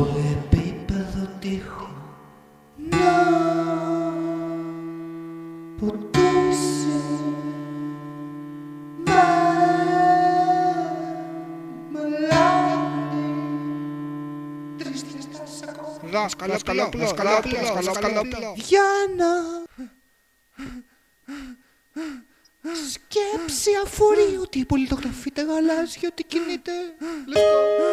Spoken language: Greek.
στο επίπεδο τείχου Να ποτίσει με μελάνη τρίστας ακόμα δάσκαλο, αφορεί ότι η πολιτογραφείται γαλάζιο, ότι κινείται. Λευκό.